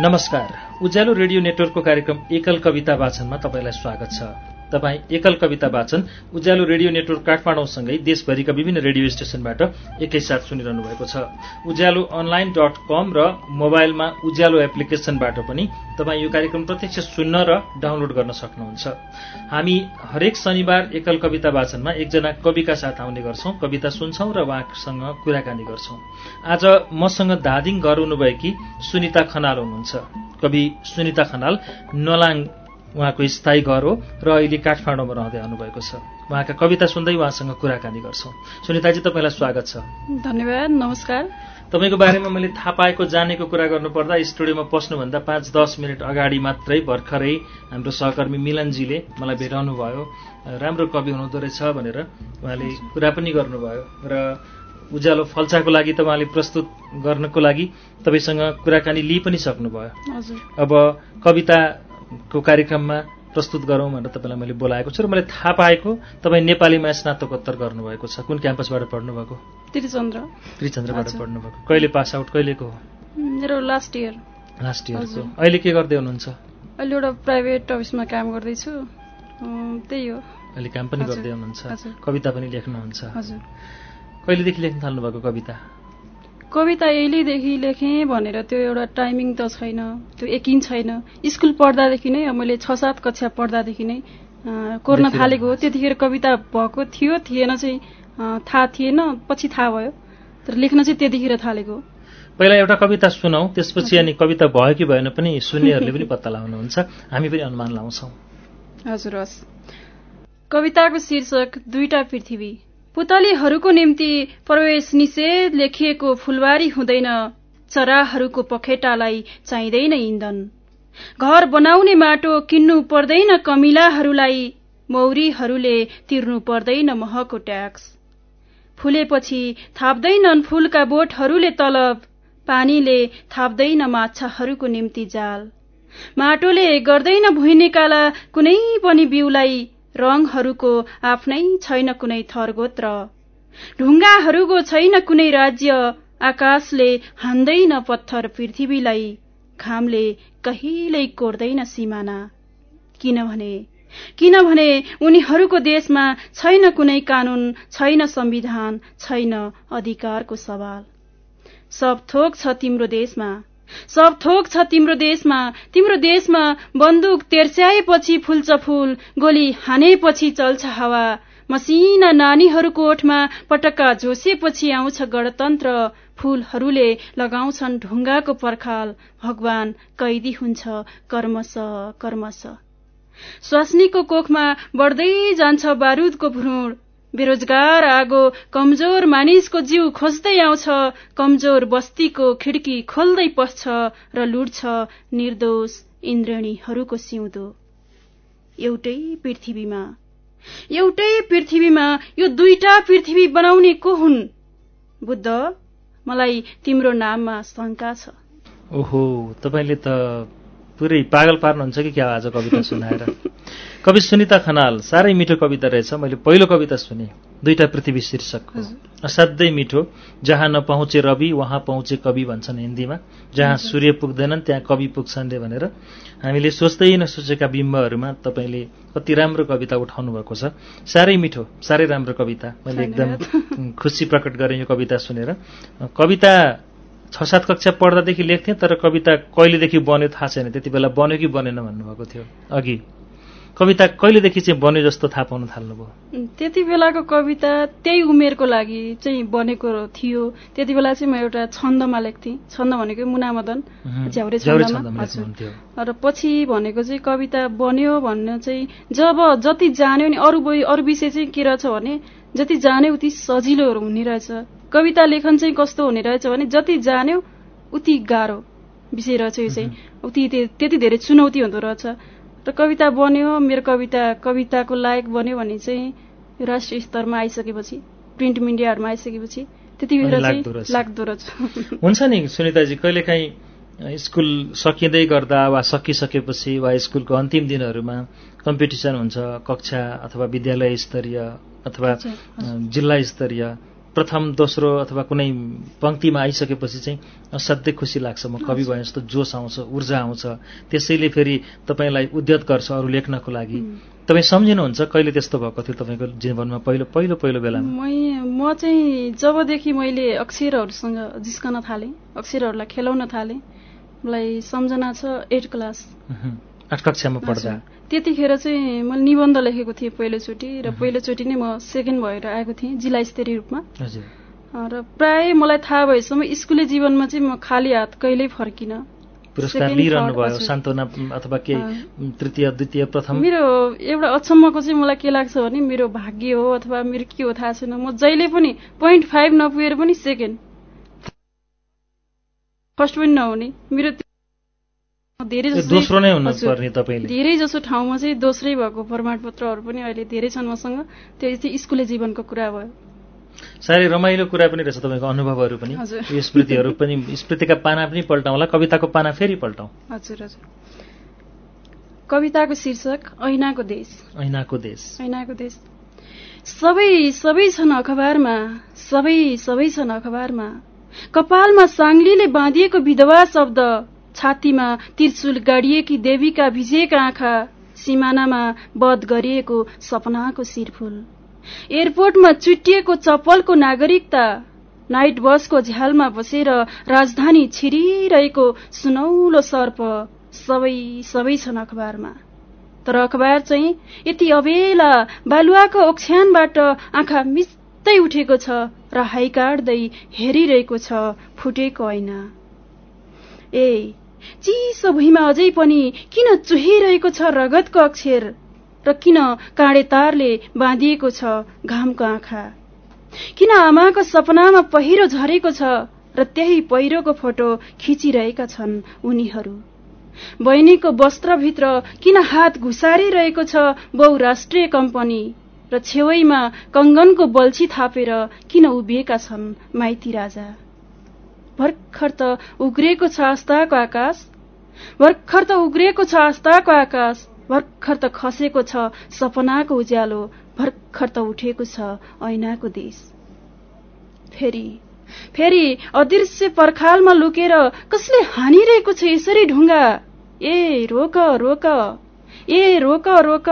नमस्कार। उज्यालो रेडियो नेटवर्कको कार्यक्रम एकल कविता वाचनमा तपाईँलाई स्वागत छ। तपाईँ एकल कविता वाचन उज्यालो रेडियो नेटवर्क काठमाडौँसँगै देशभरिका विभिन्न रेडियो स्टेशनबाट एकैसाथ सुनिरहनु भएको छ। उज्यालो अनलाइन डट कम र मोबाइलमा उज्यालो एप्लिकेशनबाट पनि तपाईँ यो कार्यक्रम प्रत्यक्ष सुन्न र डाउनलोड गर्न सक्नुहुन्छ। हामी हरेक शनिबार एकल कविता वाचनमा एकजना कविका साथ आउने गर्छौं कविता सुन्छौं र उहाँसँग कुराकानी गर्छौं। आज मसँग धादिङ घर हुनुभएकी सुनिता खनाल हुनुहुन्छ। कवि सुनिता खनाल नलाङ उहाँको स्थायी घर हो र अहिले काठमाडौँमा रहँदै आउनुभएको छ। उहाँका कविता सुन्दै उहाँसँग कुराकानी गर्छौं। सुनिताजी तपाईँलाई स्वागत छ। धन्यवाद नमस्कार। तपाईँको बारेमा मैले थाहा पाएको जानेको कुरा गर्नुपर्दा स्टुडियोमा पस्नुभन्दा पाँच दस मिनट अगाडि मात्रै भर्खरै हाम्रो सहकर्मी मिलनजीले मलाई भेटाउनु भयो राम्रो कवि हुनुहुँदो रहेछ भनेर उहाँले कुरा पनि गर्नुभयो र उज्यालो फल्चाको लागि त उहाँले प्रस्तुत गर्नको लागि तपाईँसँग कुराकानी लिइ पनि सक्नुभयो अब कविता को कार्यक्रममा प्रस्तुत गरौँ भनेर तपाईँलाई मैले बोलाएको छु र मैले थाहा पाएको तपाईँ नेपालीमा स्नातकोत्तर गर्नुभएको छ। कुन क्याम्पसबाट पढ्नुभएको? त्रिचन्द्र। त्रिचन्द्रबाट पढ्नुभएको। कहिले पास आउट कहिलेको हो मेरो लास्ट इयर लास्ट इयरको अहिले के गर्दै हुनुहुन्छ? अहिले एउटा प्राइभेट अफिसमा काम गर्दैछु। त्यही हो। अहिले काम पनि गर्दै हुनुहुन्छ। कविता पनि लेख्नुहुन्छ। कहिलेदेखि लेख्न थाल्नुभएको कविता? कविता यहिलेदेखि लेखेँ भनेर त्यो एउटा टाइमिङ त छैन त्यो यकिन छैन। स्कुल पढ्दादेखि नै मैले छ सात कक्षा पढ्दादेखि नै कोर्न थालेको हो। त्यतिखेर कविता भएको थियो थिएन चाहिँ थाहा थिएन पछि थाहा भयो। तर लेख्न चाहिँ त्यतिखेर थालेको पहिला एउटा कविता सुनौ त्यसपछि अनि कविता भयो कि भएन पनि सुन्नेहरूले पनि पत्ता लगाउनुहुन्छ। हामी पनि अनुमान लाउँछौ हजुर हस्। कविताको शीर्षक दुईटा पृथ्वी। पुतलीहरूको निम्ति प्रवेश निषेध लेखिएको फुलबारी हुँदैन। चराहरूको पखेटालाई चाहिँदैन इन्धन। घर बनाउने माटो किन्नु पर्दैन कमिलाहरूलाई मौरीहरूले तिर्नु पर्दैन महको ट्याक्स। फुलेपछि थाप्दैनन् फूलका बोटहरूले तलब पानीले थाप्दैन माछाहरूको निम्ति जाल। माटोले गर्दैन भुइँनिकाला कुनै पनि बिउलाई रङहरूको आफ्नै छैन कुनै थरगोत्र। ढुङ्गाहरूको छैन कुनै राज्य। आकाशले हान्दैन पत्थर पृथ्वीलाई। घामले कहिल्यै कोर्दैन सिमाना। किनभने किनभने उनीहरूको देशमा छैन कुनै कानून छैन संविधान छैन अधिकारको सवाल। सब थोक छ तिम्रो देशमा। सब थोक छ तिम्रो देशमा। तिम्रो देशमा बन्दुक तेर्स्याएपछि फुल्छ फूल गोली हानेपछि चल्छ हावा। मसिना नानीहरूको ओठमा पटक्का झोसेपछि आउँछ गणतन्त्र। फूलहरूले लगाउँछन् ढुङ्गाको पर्खाल। भगवान कैदी हुन्छ कर्मश कर्मश। स्वास्नीको कोखमा बढ्दै जान्छ बारूदको भ्रूण। बेरोजगार आगो कमजोर मानिसको जीव खोज्दै आउँछ। कमजोर बस्तीको खिड्की खोल्दै पस्छ र लुट्छ निर्दोष इन्द्रणीहरूको सिउँदो। एउटै पृथ्वीमा। एउटै पृथ्वीमा यो दुईटा पृथ्वी बनाउने को हुन्? बुद्ध मलाई तिम्रो नाममा शङ्का छ। ओहो तपाईँले त पुरै पागल पार्नुहुन्छ कि क्या आज कविता सुनाएर? कवि सुनिता खनाल साह्रै मिठो कविता रहेछ। मैले पहिलो कविता सुने। दुईटा पृथ्वी शीर्षकको असाध्यै मिठो। जहाँ नपहुँचे रवि वहाँ पहुँचे कवि भन्छन् हिन्दीमा। जहाँ सूर्य पुग्दैनन् त्यहाँ कवि पुग्छन् रे भनेर। हामीले सोच्दै नसोचेका बिम्बहरूमा तपाईँले कति राम्रो कविता उठाउनु भएको छ। साह्रै मिठो साह्रै राम्रो कविता। मैले एकदम खुसी प्रकट गरेँ यो कविता सुनेर। कविता छ सात कक्षा पढ्दादेखि लेख्थेँ तर कविता कहिलेदेखि बन्यो थाहा छैन। त्यति बेला बन्यो कि बनेन भन्नुभएको थियो। अघि कविता कहिलेदेखि चाहिँ बन्यो जस्तो थाहा पाउन थाल्नुभयो? त्यति बेलाको कविता त्यही उमेरको लागि चाहिँ बनेको थियो। त्यति बेला चाहिँ म एउटा छन्दमा लेख्थेँ। छन्द भनेको मुनामदन झ्याउरे छन्दमा। र पछि भनेको चाहिँ कविता बन्यो भन्न चाहिँ जब जति जान्यो नि अरू अरू विषय चाहिँ के रहेछ भने जति जान्यो उति सजिलोहरू हुने रहेछ। कविता लेखन चाहिँ कस्तो हुने रहेछ भने जति जान्यो उति गाह्रो विषय रहेछ यो चाहिँ। उति त्यति धेरै चुनौती हुँदो रहेछ। र कविता बन्यो मेरो कविता कविताको लायक बन्यो भने चाहिँ राष्ट्रिय स्तरमा आइसकेपछि प्रिन्ट मिडियाहरूमा आइसकेपछि त्यति बेला चाहिँ लाग्दो रहेछ। हुन्छ नि सुनिताजी कहिलेकाहीँ स्कुल सकिँदै गर्दा वा सकिसकेपछि वा स्कुलको अन्तिम दिनहरूमा कम्पिटिसन हुन्छ कक्षा अथवा विद्यालय स्तरीय अथवा जिल्ला स्तरीय प्रथम दोस्रो अथवा कुनै पङ्क्तिमा आइसकेपछि चाहिँ असाध्यै खुसी लाग्छ। म कवि भए जस्तो जोस आउँछ ऊर्जा आउँछ। त्यसैले फेरि तपाईँलाई उद्यत गर्छ अरू लेख्नको लागि। तपाईँ सम्झिनुहुन्छ? कहिले त्यस्तो भएको थियो तपाईँको जीवनमा पहिलो पहिलो पहिलो बेलामा? म चाहिँ जबदेखि मैले अक्षरहरूसँग जिस्कन थालेँ अक्षरहरूलाई खेलाउन थालेँ मलाई सम्झना छ एट क्लास। आठ कक्षामा पढ्दा त्यतिखेर चाहिँ मैले निबन्ध लेखेको थिएँ पहिलोचोटि र पहिलोचोटि नै म सेकेन्ड भएर आएको थिएँ जिल्ला स्तरीय रूपमा। र प्राय मलाई थाहा भएसम्म स्कुले जीवनमा चाहिँ म खाली हात कहिल्यै फर्किनँ पुरस्कार लिइरहनु भयो सान्त्वना अथवा के तृतीय द्वितीय प्रथम? मेरो एउटा अचम्मको चाहिँ मलाई के लाग्छ भने मेरो भाग्य हो अथवा मेरो के हो थाहा छैन। म जहिले पनि पोइन्ट फाइभ नपुगेर पनि सेकेन्ड। फर्स्ट पनि नहुने। मेरो दोस्रो नै हुनुपर्ने तपाईँले। धेरै जसो ठाउँमा चाहिँ दोस्रै भएको प्रमाणपत्रहरू पनि अहिले धेरै छन् मसँग। त्यो चाहिँ स्कुले जीवनको कुरा भयो। साह्रै रमाइलो कुरा पनि रहेछ तपाईँको अनुभवहरू पनि। यो स्मृतिहरू पनि स्मृतिका पाना पनि पल्टाउँला कविताको पाना फेरि पल्टाउँ। हजुर हजुर। कविताको शीर्षक ऐनाको देश। ऐनाको देश। ऐनाको देश। सबै सबै छन् अखबारमा सबै सबै छन् अखबारमा। कपालमा साङ्लीले बाँधिएको विधवा शब्द छातीमा त्रिशुल गाडिएकी देवीका भिजेका आँखा सिमानामा बध गरिएको सपनाको शिरफुल। एयरपोर्टमा चुटिएको चप्पलको नागरिकता नाइट बसको झ्यालमा बसेर राजधानी छिरिरहेको सुनौलो सर्प सबै सबै छन् अखबारमा। तर अखबार चाहिँ यति अबेला बालुवाको ओछ्यानबाट आँखा मिच्दै उठेको छ र हाइकाट्दै हेरिरहेको छ फुटेको ऐना। ए चिसो भुइँमा अझै पनि किन चुहिरहेको छ रगतको अक्षर? र किन काँडे तारले बाँधिएको छ घामको आँखा? किन आमाको सपनामा पहिरो झरेको छ र त्यही पहिरोको फोटो खिचिरहेका छन् उनीहरू? बहिनीको वस्त्रभित्र किन हात घुसारिरहेको छ बहुराष्ट्रिय कम्पनी? र छेउमा कङ्गनको बल्छी थापेर किन उभिएका छन् माइती राजा? भर्खर त उग्रिएको छ आस्थाको आकाश। भर्खर त उग्रिएको छ आस्थाको आकाश। भर्खर त खसेको छ सपनाको उज्यालो। भर्खर त उठेको छ ऐनाको देश। फेरि फेरि अदृश्य पर्खालमा लुकेर कसले हानिरहेको छ यसरी ढुङ्गा? ए रोक रोक। ए रोक रोक।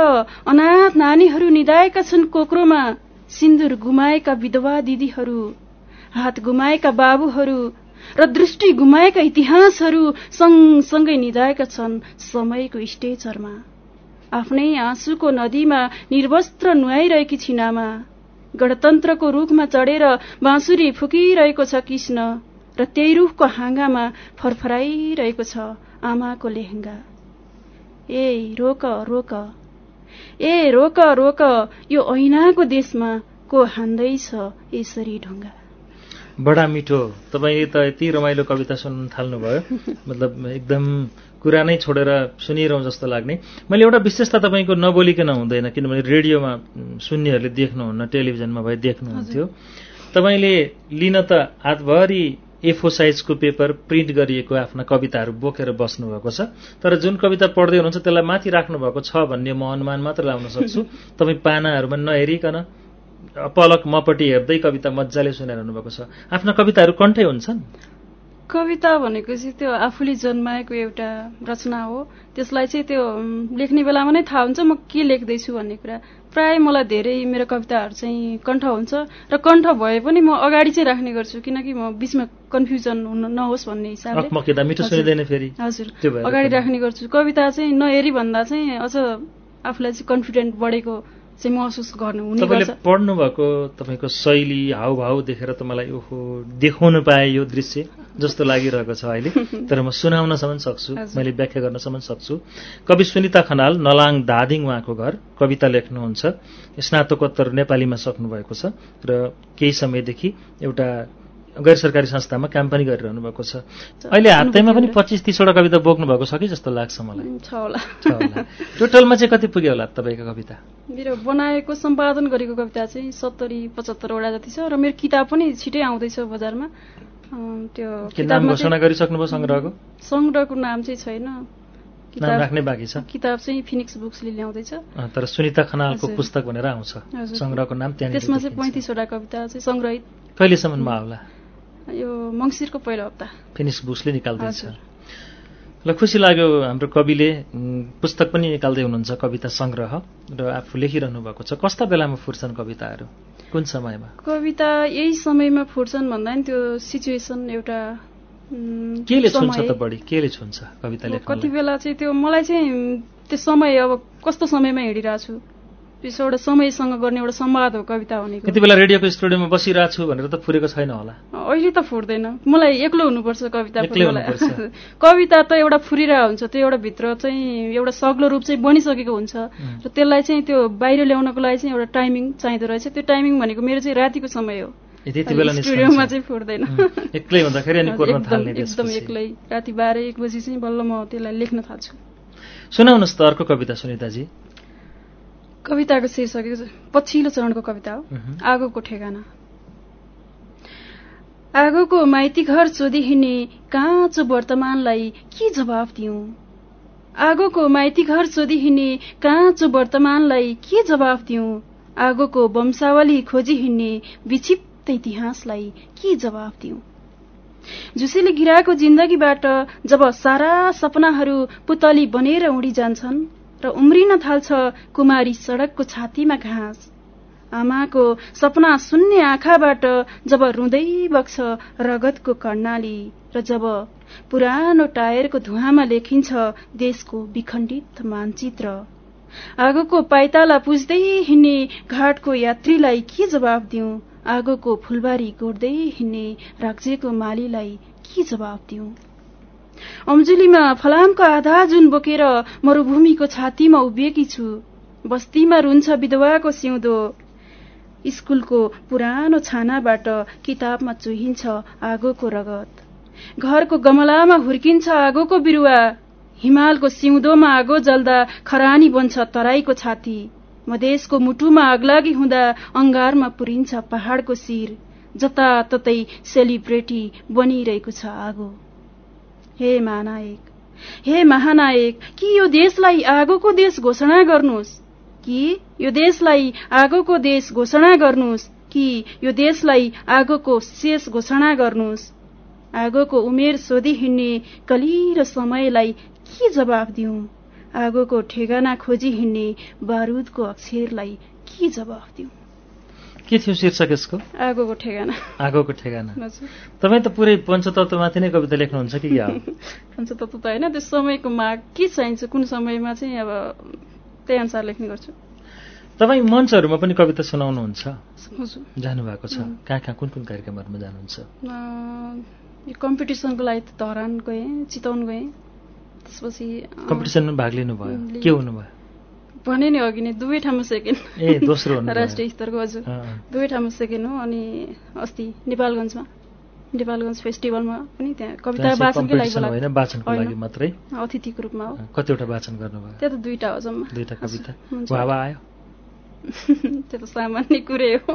अनाथ नानीहरू निधाएका छन् कोक्रोमा। सिन्दुर गुमाएका विधवा दिदीहरू। हात गुमाएका बाबुहरू। र दृष्टि गुमाएका इतिहासहरू सँगसँगै निधाएका छन् समयको स्टेजरमा आफ्नै आँसुको नदीमा निर्वस्त्र नुहाइरहेकी छिनामा गणतन्त्रको रूखमा चढेर बाँसुरी फुकिरहेको छ कृष्ण र त्यही रुखको हाँगामा फरफराइरहेको छ आमाको लेहङ्गा। ए रोक रोक। ए रोक रोक। यो ऐनाको देशमा को हान्दैछ यसरी ढुङ्गा? बडा मिठो। तपाईँले त यति रमाइलो कविता सुन्न थाल्नुभयो। मतलब एकदम कुरा नै छोडेर सुनिरहँ जस्तो लाग्ने। मैले एउटा विशेषता तपाईँको नबोलिकन हुँदैन किनभने रेडियोमा सुन्नेहरूले देख्नुहुन्न टेलिभिजनमा भए देख्नुहुन्थ्यो। तपाईँले लिन त हातभरि एफो साइजको पेपर प्रिन्ट गरिएको आफ्ना कविताहरू बोकेर बस्नुभएको छ। तर जुन कविता पढ्दै हुनुहुन्छ त्यसलाई माथि राख्नुभएको छ भन्ने म अनुमान मात्र लाउन सक्छु। तपाईँ पानाहरूमा नहेरिकन पलक मपट्टि हेर्दै कविता मजाले सुनाइरहनु भएको छ। आफ्ना कविताहरू कण्ठै हुन्छन्? कविता भनेको चाहिँ त्यो आफूले जन्माएको एउटा रचना हो। त्यसलाई चाहिँ त्यो लेख्ने बेलामा नै थाहा हुन्छ म के लेख्दैछु भन्ने कुरा। प्राय मलाई धेरै मेरो कविताहरू चाहिँ कण्ठ हुन्छ र कण्ठ भए पनि म अगाडि चाहिँ राख्ने गर्छु किनकि म बिचमा कन्फ्युजन हुन नहोस् भन्ने हिसाबले। हजुर। अगाडि राख्ने गर्छु। कविता चाहिँ नहेरी भन्दा चाहिँ अझ आफूलाई चाहिँ कन्फिडेन्ट बढेको चाहिँ महसुस गर्नु हुने तपाईँले पढ्नु भएको तपाईँको शैली हावभाव देखेर त मलाई ओहो देखाउनु पाएँ यो दृश्य जस्तो लागिरहेको छ अहिले। तर म सुनाउनसम्म सक्छु मैले व्याख्या गर्नसम्म सक्छु। कवि सुनिता खनाल नलाङ दादिङ उहाँको घर कविता लेख्नुहुन्छ। स्नातकोत्तर नेपालीमा सक्नुभएको छ। र केही समयदेखि एउटा गैर सरकारी संस्थामा काम पनि गरिरहनु भएको छ। अहिले हातैमा पनि पच्चिस तिसवटा कविता बोक्नु भएको छ कि जस्तो लाग्छ मलाई? छ होला। टोटलमा चाहिँ कति पुग्यो होला तपाईँको कविता? मेरो बनाएको सम्पादन गरेको कविता चाहिँ सत्तरी पचहत्तरवटा जति छ र मेरो किताब पनि छिटै आउँदैछ बजारमा। त्यो नाम घोषणा गरिसक्नुभयो सङ्ग्रहको? सङ्ग्रहको नाम चाहिँ छैन। नाम राख्ने बाँकी छ। किताब चाहिँ फिनिक्स बुक्सले ल्याउँदैछ तर सुनिता खनालको पुस्तक भनेर आउँछ। सङ्ग्रहको नाम त्यहाँ त्यसमा चाहिँ पैँतिसवटा कविता चाहिँ सङ्ग्रहित। कहिलेसम्ममा आउला यो मङ्सिरको पहिलो हप्ता। फिनिक्स बुक्सले निकाल्दैछ ल खुसी लाग्यो हाम्रो कविले। पुस्तक पनि निकाल्दै हुनुहुन्छ कविता सङ्ग्रह र आफू लेखिरहनु भएको छ। कस्ता बेलामा फुर्छन् कविताहरू? कुन समयमा? कविता यही समयमा फुर्छन् भन्दा नि त्यो सिचुएसन एउटा केले छुन्छ त बढी? केले छुन्छ कविता लेख्न कति बेला चाहिँ त्यो मलाई चाहिँ त्यो समय अब कस्तो समयमा हिँडिरहेको छु एउटा समयसँग गर्ने एउटा संवाद हो कविता भनेको यति बेला रेडियोको स्टुडियोमा बसिरहेको छु भनेर त फुरेको छैन होला। अहिले त फुर्दैन। मलाई एक्लो हुनुपर्छ कविता कविता त एउटा फुरिरहेको हुन्छ त्यो एउटा भित्र चाहिँ एउटा सग्लो रूप चाहिँ बनिसकेको हुन्छ। र त्यसलाई चाहिँ त्यो बाहिर ल्याउनको लागि चाहिँ एउटा टाइमिङ चाहिँदो रहेछ। त्यो टाइमिङ भनेको मेरो चाहिँ रातिको समय हो। स्टुडियोमा चाहिँ एक्लै हुँदाखेरि एकदम एक्लै। राति बाह्र एक बजी चाहिँ बल्ल म त्यसलाई लेख्न थाल्छु। सुनाउनुहोस् त अर्को कविता सुनिताजी। कविताको शीर्षक पछिल्लो चरणको कविता हो। आगोको ठेगाना। आगोको माइती घर सोधि हिँड्ने काँचो वर्तमानलाई के जवाफ दिउँ आगोको माइती घर सोधि हिँड्ने काँचो वर्तमानलाई के जवाफ दिउँ आगोको वंशावली खोजी हिँड्ने विक्षिप्त इतिहासलाई के जवाफ दिउँ झुसीले गिराएको जिन्दगीबाट जब सारा सपनाहरू पुतली बनेर उडी जान्छन् र उम्रिन थाल्छ कुमारी सड़कको छातीमा घाँस। आमाको सपना शून्य आँखाबाट जब रुँदै बग्छ रगतको कर्णाली र जब पुरानो टायरको धुवामा लेखिन्छ देशको विखण्डित मानचित्र। आगोको पाइताला पुज्दै हिँड्ने घाटको यात्रीलाई के जवाब दिउँ आगोको फुलबारी गोड्दै हिँड्ने राज्यको मालीलाई के जवाब दिउँ अम्जुलीमा फलामको आधा जुन बोकेर मरूभूमिको छातीमा उभिएकी छु बस्तीमा रुन्छ विधवाको सिउँदो। स्कूलको पुरानो छानाबाट किताबमा चुहिन्छ आगोको रगत। घरको गमलामा हुर्किन्छ आगोको बिरुवा। हिमालको सिउँदोमा आगो जल्दा खरानी बन्छ तराईको छाती। मधेसको मुटुमा अग्लागी हुँदा अंगारमा पुरिन्छ पहाड़को शिर। जताततै सेलिब्रेटी बनिरहेको छ आगो। हे महानायक हे महानायक कि यो देशलाई आगोको देश घोषणा गर्नुहोस् कि यो देशलाई आगोको देश घोषणा गर्नुहोस् कि यो देशलाई आगोको शेष घोषणा गर्नुहोस्। आगोको उमेर सोधि हिँड्ने कलिलो समयलाई के जवाब दिउँ आगोको ठेगाना खोजी हिँड्ने बारूदको अक्षरलाई के जवाब दिउँ के थियो शीर्षक यसको? आगोको ठेगाना। आगोको ठेगाना। तपाईँ त पुरै पञ्चतत्वमाथि नै कविता लेख्नुहुन्छ कि पञ्चतत्व त होइन त्यो समयको माग के चाहिन्छ कुन समयमा चाहिँ अब त्यही अनुसार लेख्ने गर्छु। तपाईँ मञ्चहरूमा पनि कविता सुनाउनुहुन्छ? जानुभएको छ। कहाँ कहाँ कुन कुन कार्यक्रमहरूमा जानुहुन्छ? यो कम्पिटिसनको लागि त धरान गएँ चितवन गएँ त्यसपछि कम्पिटिसनमा भाग लिनुभयो। के हुनुभयो? भने नि अघि नै दुवै ठाउँमा सेकेन्ड ए दोस्रो राष्ट्रिय स्तरको हजुर। दुवै ठाउँमा सेकेन्ड हो अनि अस्ति नेपालगञ्जमा। नेपालगञ्ज फेस्टिभलमा पनि त्यहाँ कविता वाचनकै लागि मात्रै। अतिथिको रूपमा हो। कतिवटा वाचन गर्नुभयो? त्यो त दुईटा हो जम्मा। दुईटा कविता। वावा आयो। त्यो त सामान्य कुरै हो।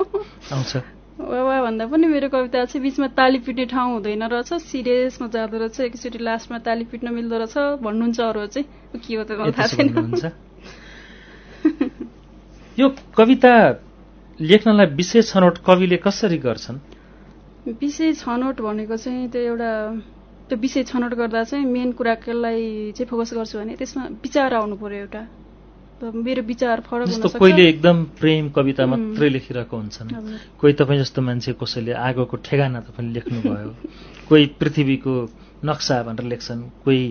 आउँछ। वावा भन्दा पनि मेरो कविता चाहिँ बिचमा ताली पिट्ने ठाउँ हुँदैन रहेछ। सिरियसमा जाँदो रहेछ एकचोटि लास्टमा ताली पिट्न मिल्दो रहेछ। भन्नुहुन्छ अरू चाहिँ। के हो त थाहा छैन। यो कविता लेख्नलाई विशेष छनौट कविले कसरी गर्छन्? विषय छनौट भनेको चाहिँ त्यो एउटा त्यो विषय छनौट गर्दा चाहिँ मेन कुरालाई चाहिँ फोकस गर्छु भने त्यसमा विचार आउनु पर्यो एउटा। मेरो विचार फरक जस्तो कोहीले एकदम प्रेम कविता मात्रै लेखिरहेको हुन्छन्। कोही तपाईँ जस्तो मान्छे कसैले आगोको ठेगाना तपाईँले लेख्नुभयो। कोही पृथ्वीको नक्सा भनेर लेख्छन् कोही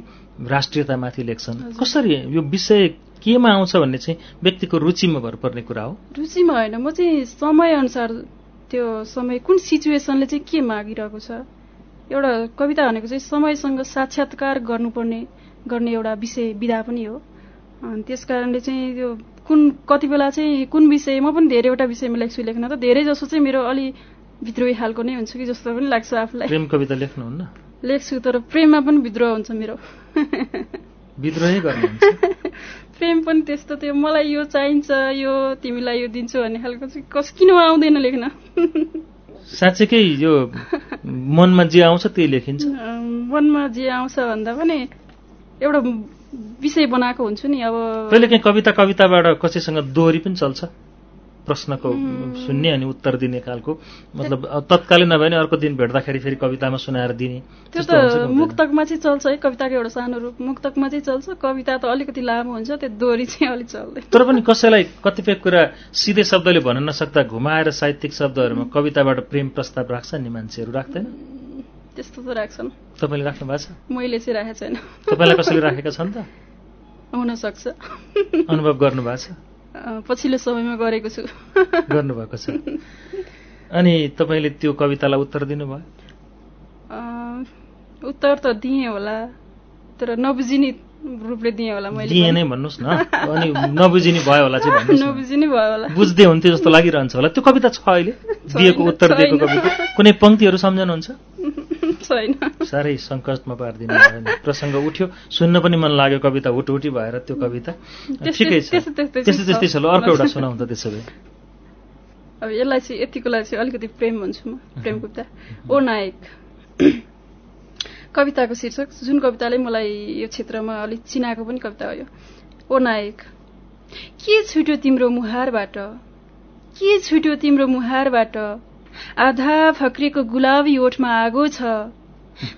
राष्ट्रियतामाथि लेख्छन्। कसरी यो विषय केमा आउँछ भन्ने चाहिँ व्यक्तिको रुचिमा भर पर्ने कुरा हो। रुचिमा होइन म चाहिँ समयअनुसार त्यो समय कुन सिचुएसनले चाहिँ के मागिरहेको छ एउटा कविता भनेको चाहिँ समयसँग साक्षात्कार गर्नुपर्ने गर्ने एउटा विषय विधा पनि हो। अनि त्यस कारणले चाहिँ त्यो कुन कति बेला चाहिँ कुन विषय म पनि धेरैवटा विषयमा लेख्छु लेख्न त धेरै जसो चाहिँ मेरो अलि विद्रोही खालको नै हुन्छु कि जस्तो पनि लाग्छ आफूलाई। प्रेम कविता लेख्नुहुन्न? लेख्छु तर प्रेममा पनि विद्रोह हुन्छ मेरो। विद्रोही गर्नुहुन्छ? प्रेम पनि त्यस्तो थियो। मलाई यो चाहिन्छ यो तिमीलाई यो दिन्छु भन्ने खालको चाहिँ कस किन आउँदैन लेख्न? साँच्चैकै यो मनमा जे आउँछ त्यही लेखिन्छ। मनमा जे आउँछ भन्दा पनि एउटा विषय बनाएको हुन्छु नि अब कहिले काहीँ कविता कविताबाट कसैसँग दोहोरी पनि चल्छ। प्रश्नको सुन्ने अनि उत्तर दिने खालको। मतलब तत्कालै नभए नि अर्को दिन भेट्दाखेरि फेरि कवितामा सुनाएर दिने। त्यो त मुक्तकमा चाहिँ चल्छ है कविताको एउटा सानो रूप। मुक्तकमा चाहिँ चल्छ कविता त अलिकति लामो हुन्छ त्यो दोहोरी चाहिँ अलिक चल्दैन। तर पनि कसैलाई कतिपय कुरा सिधै शब्दले भन्न नसक्दा घुमाएर साहित्यिक शब्दहरूमा कविताबाट प्रेम प्रस्ताव राख्छ नि मान्छेहरू? राख्दैन? त्यस्तो त राख्छन्। तपाईँले राख्नु भएको छ? मैले चाहिँ राखेको छैन। तपाईँलाई कसैले राखेका छन् त? हुन सक्छ अनुभव गर्नु भएको छ? पछिल्लो समयमा गरेको छु। गर्नुभएको छ। अनि तपाईँले त्यो कवितालाई उत्तर दिनुभयो? उत्तर त दिएँ होला तर नबुझिने रूपले दिएँ होला मैले दिएँ नै भन्नुहोस् न। अनि नबुझिने भयो होला चाहिँ नबुझिने भयो होला। बुझ्दै हुन्थ्यो जस्तो लागिरहन्छ होला। त्यो कविता छ अहिले? दिएको उत्तर दिएको कविता। कुनै पङ्क्तिहरू सम्झनुहुन्छ? छैन। साह्रै सङ्कटमा पारिदिनु भयो नि। प्रसङ्ग उठ्यो। सुन्न पनि मन लाग्यो कविता हुटहुटी भएर त्यो कविता। ठिकै छ। त्यस्तै त्यस्तै छ ल। अर्को एउटा सुनाउँ त त्यसो भए। अब यसलाई चाहिँ यतिको लागि चाहिँ अलिकति प्रेम भन्छु म। प्रेम कविता ओ नायक। कविताको शीर्षक। जुन कविताले मलाई यो क्षेत्रमा अलिक चिनाएको पनि कविता हो यो। ओ नायक। के छुट्यो तिम्रो मुहारबाट? के छुट्यो तिम्रो मुहारबाट? आधा फक्रेको गुलाबी ओठमा आगो छ।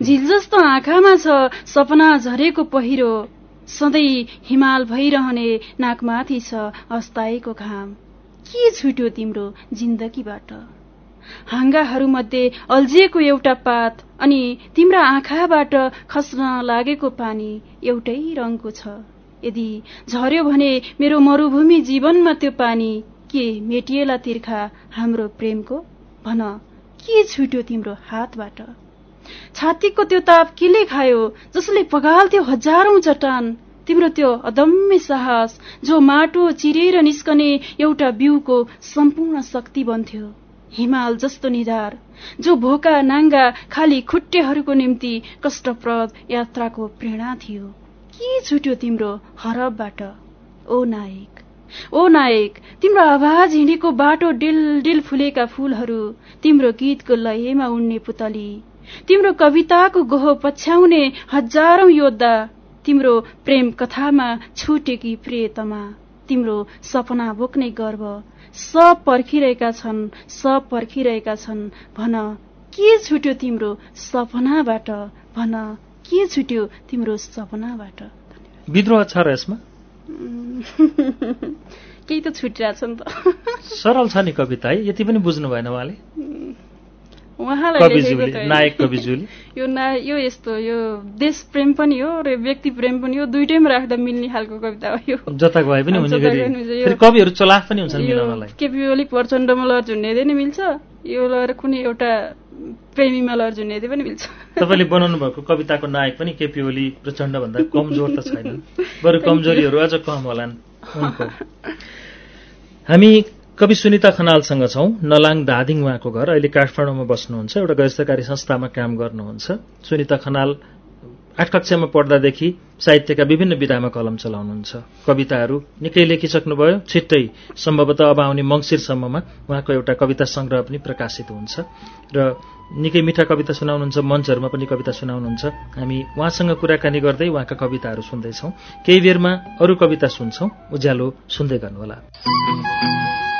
झिल जस्तो आँखामा छ सपना झरेको पहिरो। सधैँ हिमाल भइरहने नाकमाथि छ अस्ताएको घाम। के छुट्यो तिम्रो जिन्दगीबाट? हाँगाहरूमध्ये अल्झिएको एउटा पात अनि तिम्रा आँखाबाट खस्न लागेको पानी एउटै रङको छ। यदि झर्यो भने मेरो मरूभूमि जीवनमा त्यो पानी के मेटिएला तिर्खा हाम्रो प्रेमको? भन के छुट्यो तिम्रो हातबाट? छातीको त्यो ताप केले खायो जसले पगाल्थ्यो हजारौं चट्टान तिम्रो त्यो अदम्य साहस जो माटो चिरेर निस्कने एउटा बिउको सम्पूर्ण शक्ति बन्थ्यो। हिमाल जस्तो निधार जो भोका नाङ्गा खाली खुट्टेहरूको निम्ति कष्टप्रद यात्राको प्रेरणा थियो। के छुट्यो तिम्रो हरबबाट ओ नायक! ओ नायक तिम्रो आवाज हिँडेको बाटो डिल डिल फुलेका फूलहरू तिम्रो गीतको लयमा उड्ने पुतली तिम्रो कविताको गोहो पछ्याउने हजारौं योद्धा तिम्रो प्रेम कथामा छुटेकी प्रियतमा तिम्रो सपना बोक्ने गर्व सब पर्खिरहेका छन् सब पर्खिरहेका छन् भन के छुट्यो तिम्रो सपनाबाट भन के छुट्यो तिम्रो सपनाबाट? विद्रोह छ र यसमा? केही त छुटिरहेछ नि त। सरल छ नि कविता है? यति पनि बुझ्नु भएन उहाँले? उहाँलाई यो ना यो यस्तो यो देश प्रेम पनि हो र व्यक्ति प्रेम पनि हो। दुइटैमा राख्दा मिल्ने खालको कविता हो यो। जता गए पनि हुने कविहरू चलाख पनि हुन्छन् मिलाउनलाई। केपी ओली प्रचण्डमा लहर झुन्ड्याइदिए नि मिल्छ? यो लहर कुनै एउटा प्रेमीमा लहर झुन्ड्याइदिए पनि मिल्छ। तपाईँले बनाउनु भएको कविताको नायक पनि केपी ओली प्रचण्ड भन्दा कमजोर त छैन। बरु कमजोरीहरू अझ कम होलान्। हामी कवि सुनिता खनालसँग छौं। नलाङ धादिङ उहाँको घर। अहिले काठमाडौँमा बस्नुहुन्छ। एउटा गैर सरकारी संस्थामा काम गर्नुहुन्छ। सुनिता खनाल आठ कक्षामा पढ्दादेखि साहित्यका विभिन्न विधामा कलम चलाउनुहुन्छ। कविताहरू निकै लेखिसक्नुभयो। छिट्टै सम्भवतः अब आउने मङ्सिरसम्ममा उहाँको एउटा कविता संग्रह पनि प्रकाशित हुन्छ। र निकै मिठा कविता सुनाउनुहुन्छ मञ्चहरूमा पनि कविता सुनाउनुहुन्छ। हामी उहाँसँग कुराकानी गर्दै उहाँका कविताहरू सुन्दैछौँ। केही बेरमा अरू कविता सुन्छौं। उज्यालो सुन्दै गर्नुहोला।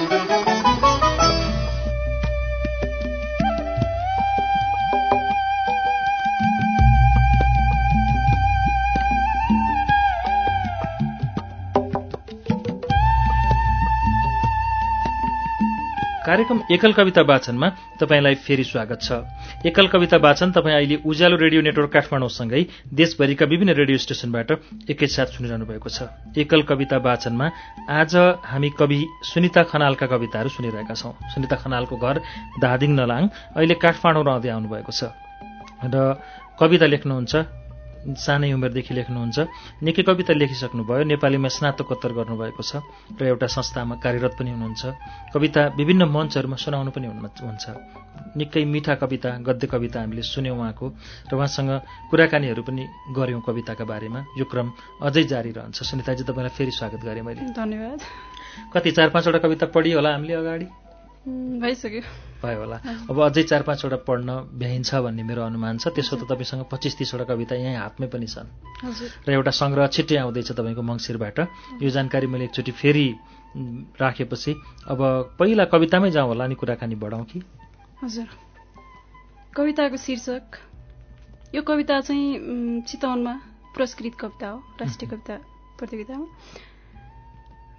कार्यक्रम एकल कविता वाचनमा तपाईँलाई फेरि स्वागत छ। एकल कविता वाचन तपाईँ अहिले उज्यालो रेडियो नेटवर्क काठमाडौँसँगै देशभरिका विभिन्न रेडियो स्टेशनबाट एकैसाथ सुनिरहनु भएको छ। एकल कविता वाचनमा आज हामी कवि सुनिता खनालका कविताहरू सुनिरहेका छौं। सुनिता खनालको घर धादिङ नलाङ अहिले काठमाडौँ रहँदै आउनुभएको छ। र कविता लेख्नुहुन्छ सानै उमेरदेखि लेख्नुहुन्छ। निकै कविता लेखिसक्नुभयो। नेपालीमा स्नातकोत्तर गर्नुभएको छ र एउटा संस्थामा कार्यरत पनि हुनुहुन्छ। कविता विभिन्न मञ्चहरूमा सुनाउनु पनि हुन्छ। निकै मिठा कविता गद्य कविता हामीले सुन्यौँ उहाँको र उहाँसँग कुराकानीहरू पनि गऱ्यौँ कविताका बारेमा। यो क्रम अझै जारी रहन्छ। सुनिताजी तपाईँलाई फेरि स्वागत गरेँ मैले। धन्यवाद। कति चार पाँचवटा कविता पढियो होला हामीले अगाडि? भइसक्यो। भयो होला। अब अझै चार पाँचवटा पढ्न भ्याइन्छ भन्ने मेरो अनुमान छ। त्यसो त तपाईँसँग पच्चिस तिसवटा कविता यहीँ हातमै पनि छन्। र एउटा सङ्ग्रह छिट्टै आउँदैछ तपाईँको मङ्सिरबाट। यो जानकारी मैले एकचोटि फेरि राखेपछि। अब पहिला कवितामै जाउँ होला अनि कुराकानी बढाउँ कि? हजुर। कविताको शीर्षक। यो कविता चाहिँ चितवनमा पुरस्कृत कविता हो राष्ट्रिय कविता प्रतियोगिता हो।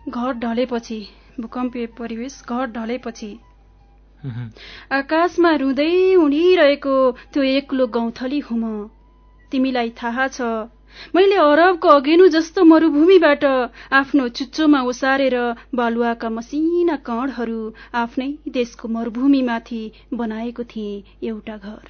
घर ढलेपछि भूकम्पीय परिवेश घर ढलेपछि। आकाशमा रुँदै उडिरहेको त्यो एक्लो गौथली हुम। तिमीलाई थाहा छ मैले अरबको अगेनु जस्तो मरूभूमिबाट आफ्नो चुच्चोमा ओसारेर बालुवाका मसिना कणहरू आफ्नै देशको मरूभूमिमाथि बनाएको थिएँ एउटा घर।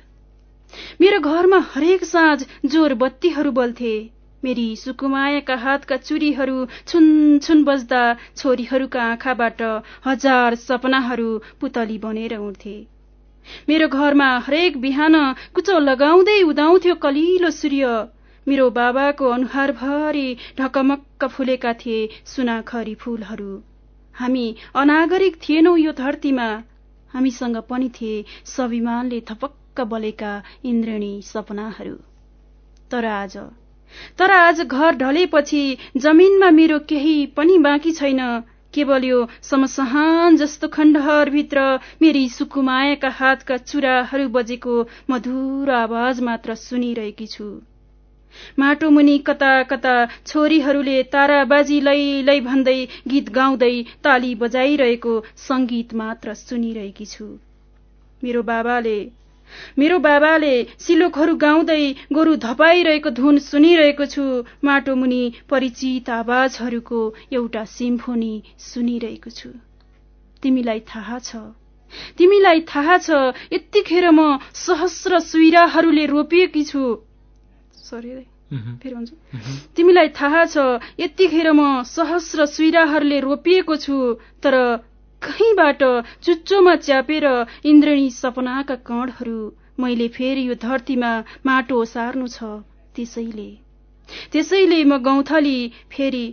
मेरो घरमा हरेक साँझ जोर बत्तीहरू बल्थे। मेरी सुकुमायाका हातका चुरीहरू छुन छुन बज्दा छोरीहरूका आँखाबाट हजार सपनाहरू पुतली बनेर उड्थे। मेरो घरमा हरेक बिहान कुचो लगाउँदै उदाउँथ्यो कलिलो सूर्य। मेरो बाबाको अनुहारभरि ढकमक्क फुलेका थिए सुनाखरी फूलहरू। हामी अनागरिक थिएनौ यो धरतीमा। हामीसँग पनि थिए स्वाभिमानले थपक्क बलेका इन्द्रेणी सपनाहरू। तर आज तर आज घर ढलेपछि जमिनमा मेरो केही पनि बाँकी छैन। केवल यो समसहान जस्तो खण्डहरभित्र मेरी सुकुमायाका हातका चुराहरू बजेको मधुर आवाज मात्र सुनिरहेकी छु। माटो मुनि कता कता छोरीहरूले ताराबाजी लै लै भन्दै गीत गाउँदै ताली बजाइरहेको संगीत मात्र सुनिरहेकी छु मेरो बाबाले मेरो बाबाले सिलोकहरू गाउँदै गोरु धपाइरहेको धुन सुनिरहेको छु। माटो मुनि परिचित आवाजहरूको एउटा सिम्फोनी सुनिरहेको छु। तिमीलाई थाहा छ। तिमीलाई थाहा छ यतिखेर म सहस्र सुइराहरूले रोपिएकी छु। सरी फेरि भन्छु। तिमीलाई थाहा छ यतिखेर म सहस्र सुइराहरूले रोपिएको छु तर कहीँबाट चुच्चोमा च्यापेर इन्द्रणी सपनाका कणहरू मैले फेरि यो धरतीमा माटो सार्नु छ त्यसैले। त्यसैले म गौथली फेरि